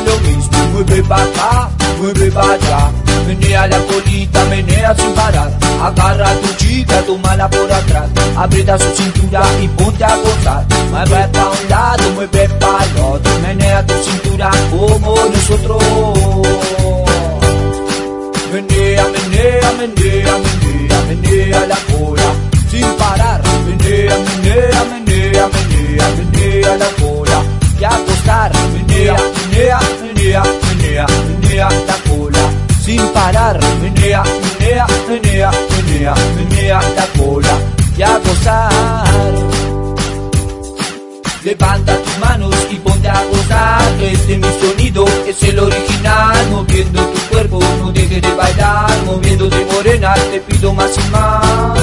lo mismo. Mueve pa' acá, mueve pa' allá, menea la colita, menea sin parar. Agarra a tu chica, mala por atrás, aprieta su cintura y ponte a gozar. Mueve pa' un lado, mueve pa' el otro, menea tu cintura como nosotros. Menea, menea, menea, menea, menea la cola sin parar. Menea, menea, menea, menea, menea la cola parar. Menea, menea, menea, menea la cola y acostar. Levanta tus manos y ponte a gozar. Este mi sonido es el original. Moviendo tu cuerpo, no dejes de bailar. Moviéndote morena, te pido más y más.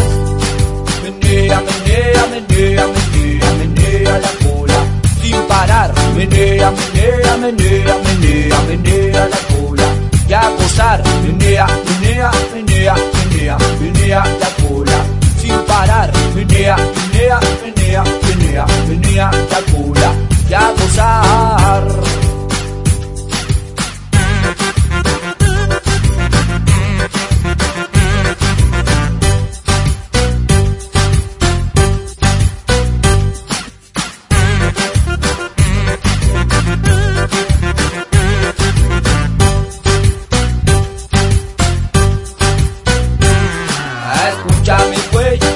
Menea, menea, menea, menea, menea la cola Sin parar. Menea, menea, menea, menea, menea la cola. a gozar Menea,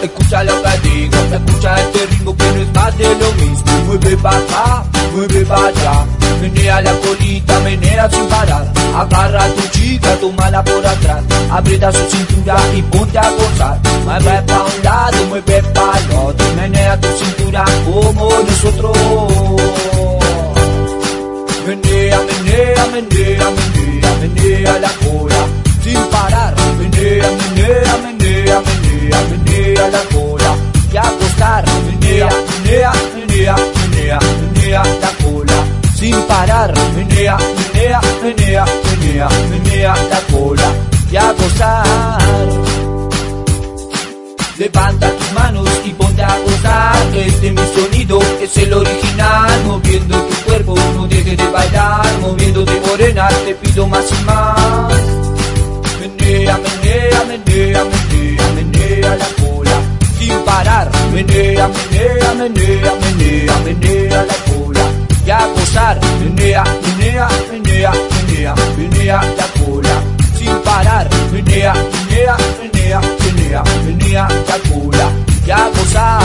escucha lo que Escucha este ritmo que no es más de lo mismo. Mueve pa' acá, mueve pa' allá. Menea la colita, menea sin parar. Agarra a tu chica, tómala por atrás. Aprieta su cintura y ponte a gozar. Mueve pa' un lado, mueve pa' el otro. Menea tu cintura como nosotros Menea, menea, menea, menea, la cola y acostar. Levanta tus manos y ponte a gozar. Este mi sonido es el original. Moviendo tu cuerpo, no dejes de bailar. Moviéndote morena, te pido más y más. Menea, menea, menea, menea, menea la cola. Sin parar. Menea, menea, menea, menea, menea la cola. Y a gozar menea, menea, menea, menea, menea, menea la cola Y a gozar